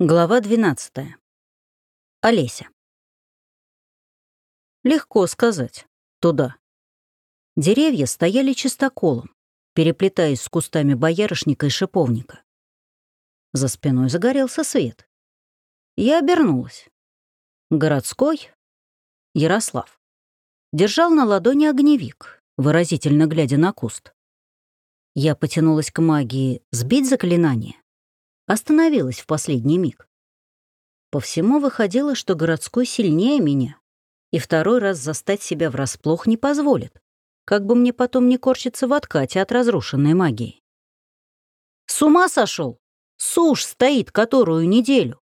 Глава 12. Олеся. Легко сказать. Туда. Деревья стояли чистоколом, переплетаясь с кустами боярышника и шиповника. За спиной загорелся свет. Я обернулась. Городской Ярослав. Держал на ладони огневик, выразительно глядя на куст. Я потянулась к магии сбить заклинание, Остановилась в последний миг. По всему выходило, что городской сильнее меня, и второй раз застать себя врасплох не позволит, как бы мне потом не корчиться в откате от разрушенной магии. С ума сошел? Сушь стоит которую неделю.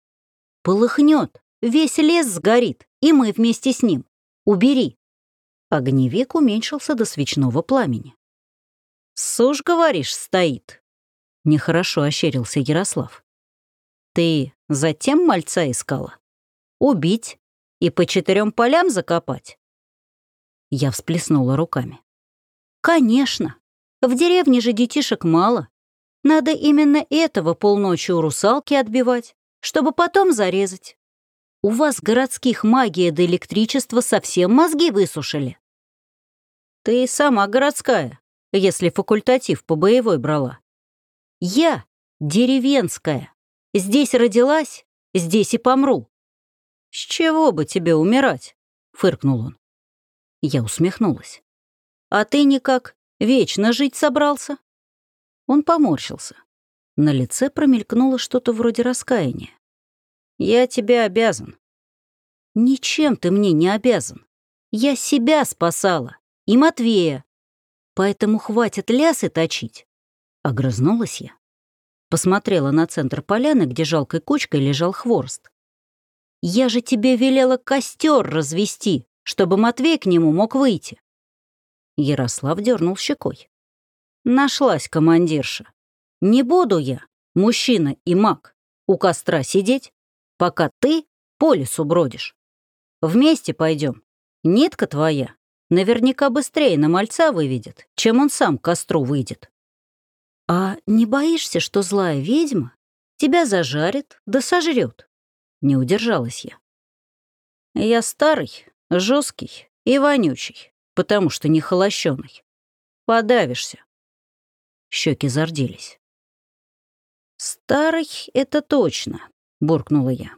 Полыхнет, весь лес сгорит, и мы вместе с ним. Убери. Огневик уменьшился до свечного пламени. «Сушь, говоришь, стоит?» Нехорошо ощерился Ярослав. Ты затем мальца искала? Убить и по четырем полям закопать? Я всплеснула руками. Конечно. В деревне же детишек мало. Надо именно этого полночи у русалки отбивать, чтобы потом зарезать. У вас городских магия до электричества совсем мозги высушили. Ты сама городская, если факультатив по боевой брала. Я деревенская. Здесь родилась, здесь и помру. С чего бы тебе умирать? Фыркнул он. Я усмехнулась. А ты никак вечно жить собрался? Он поморщился. На лице промелькнуло что-то вроде раскаяния. «Я тебе обязан». «Ничем ты мне не обязан. Я себя спасала. И Матвея. Поэтому хватит лясы точить. Огрызнулась я. Посмотрела на центр поляны, где жалкой кучкой лежал хворост. «Я же тебе велела костер развести, чтобы Матвей к нему мог выйти». Ярослав дернул щекой. Нашлась командирша. «Не буду я, мужчина и маг, у костра сидеть, пока ты по лесу бродишь. Вместе пойдем. Нитка твоя наверняка быстрее на мальца выведет, чем он сам к костру выйдет». «А не боишься, что злая ведьма тебя зажарит да сожрет?» Не удержалась я. «Я старый, жесткий и вонючий, потому что не холощеный. Подавишься». Щеки зарделись. «Старый — это точно», — буркнула я.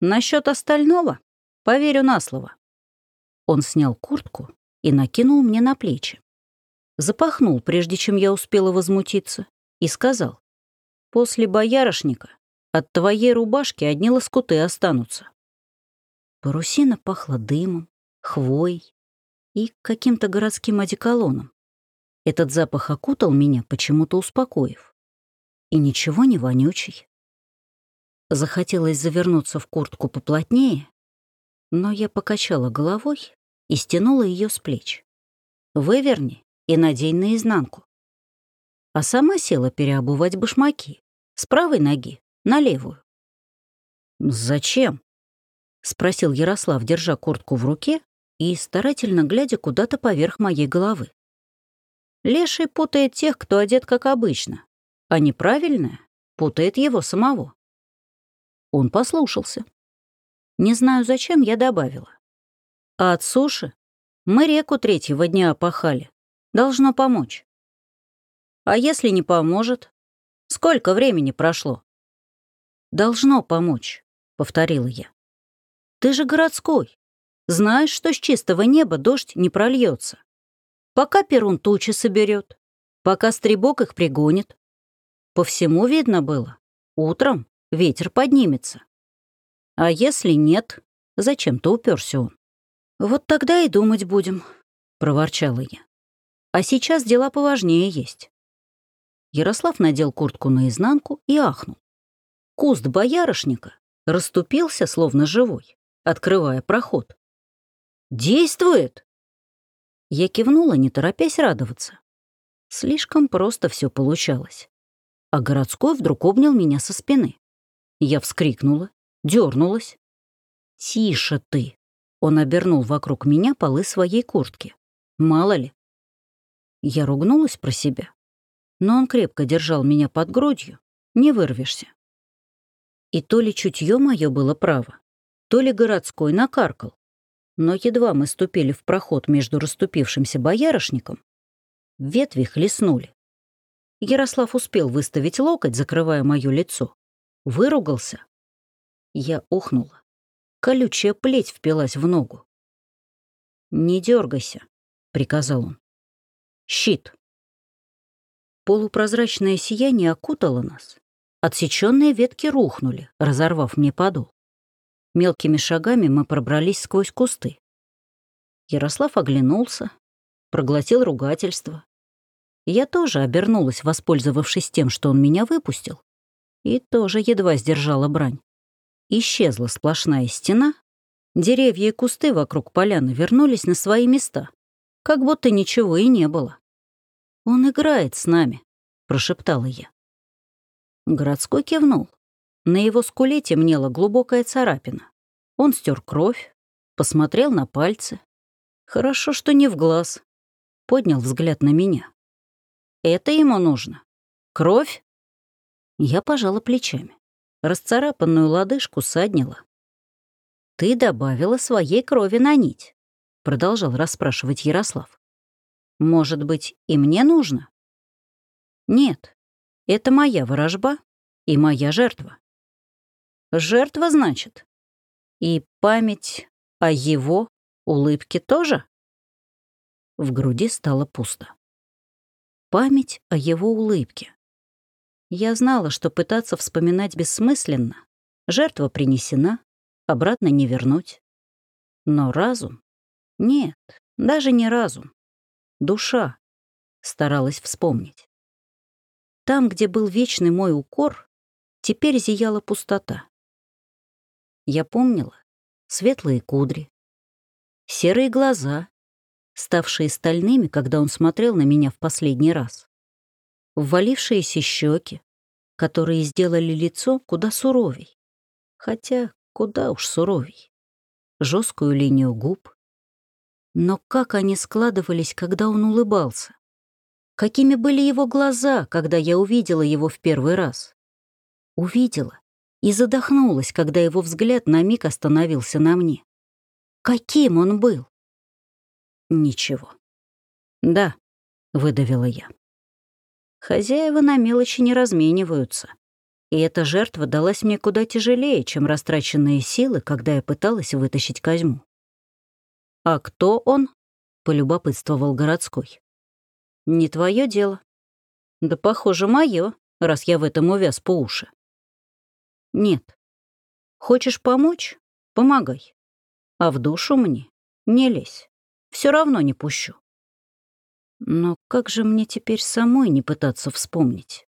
«Насчет остального поверю на слово». Он снял куртку и накинул мне на плечи запахнул, прежде чем я успела возмутиться, и сказал, «После боярышника от твоей рубашки одни лоскуты останутся». Парусина пахла дымом, хвоей и каким-то городским одеколоном. Этот запах окутал меня, почему-то успокоив. И ничего не вонючий. Захотелось завернуться в куртку поплотнее, но я покачала головой и стянула ее с плеч. «Выверни и надень наизнанку. А сама села переобувать башмаки с правой ноги на левую. «Зачем?» — спросил Ярослав, держа куртку в руке и старательно глядя куда-то поверх моей головы. Леший путает тех, кто одет как обычно, а неправильное путает его самого. Он послушался. Не знаю, зачем я добавила. А от суши мы реку третьего дня опахали. Должно помочь. А если не поможет? Сколько времени прошло? Должно помочь, повторила я. Ты же городской. Знаешь, что с чистого неба дождь не прольется. Пока перун тучи соберет, пока стребок их пригонит. По всему видно было. Утром ветер поднимется. А если нет, зачем-то уперся он. Вот тогда и думать будем, проворчала я. А сейчас дела поважнее есть. Ярослав надел куртку наизнанку и ахнул. Куст боярышника расступился, словно живой, открывая проход. «Действует!» Я кивнула, не торопясь радоваться. Слишком просто все получалось. А городской вдруг обнял меня со спины. Я вскрикнула, дернулась. «Тише ты!» Он обернул вокруг меня полы своей куртки. Мало ли, я ругнулась про себя. Но он крепко держал меня под грудью. Не вырвешься. И то ли чутье мое было право, то ли городской накаркал. Но едва мы ступили в проход между расступившимся боярышником, ветви хлестнули. Ярослав успел выставить локоть, закрывая мое лицо. Выругался. Я ухнула. Колючая плеть впилась в ногу. «Не дергайся», — приказал он. «Щит». Полупрозрачное сияние окутало нас. Отсеченные ветки рухнули, разорвав мне подол. Мелкими шагами мы пробрались сквозь кусты. Ярослав оглянулся, проглотил ругательство. Я тоже обернулась, воспользовавшись тем, что он меня выпустил, и тоже едва сдержала брань. Исчезла сплошная стена, деревья и кусты вокруг поляны вернулись на свои места, как будто ничего и не было. «Он играет с нами», — прошептала я. Городской кивнул. На его скуле темнела глубокая царапина. Он стер кровь, посмотрел на пальцы. Хорошо, что не в глаз. Поднял взгляд на меня. Это ему нужно? Кровь? Я пожала плечами. Расцарапанную лодыжку саднила. «Ты добавила своей крови на нить», — продолжал расспрашивать Ярослав. «Может быть, и мне нужно?» «Нет, это моя ворожба и моя жертва». «Жертва, значит? И память о его улыбке тоже?» В груди стало пусто. Память о его улыбке. Я знала, что пытаться вспоминать бессмысленно. Жертва принесена, обратно не вернуть. Но разум? Нет, даже не разум. Душа старалась вспомнить. Там, где был вечный мой укор, теперь зияла пустота. Я помнила светлые кудри, серые глаза, ставшие стальными, когда он смотрел на меня в последний раз ввалившиеся щеки, которые сделали лицо куда суровей. Хотя куда уж суровей. Жесткую линию губ. Но как они складывались, когда он улыбался? Какими были его глаза, когда я увидела его в первый раз? Увидела и задохнулась, когда его взгляд на миг остановился на мне. Каким он был? Ничего. «Да», — выдавила я. Хозяева на мелочи не размениваются. И эта жертва далась мне куда тяжелее, чем растраченные силы, когда я пыталась вытащить Козьму. «А кто он?» — полюбопытствовал городской. «Не твое дело». «Да, похоже, мое, раз я в этом увяз по уши». «Нет. Хочешь помочь? Помогай. А в душу мне не лезь. Все равно не пущу». Но как же мне теперь самой не пытаться вспомнить?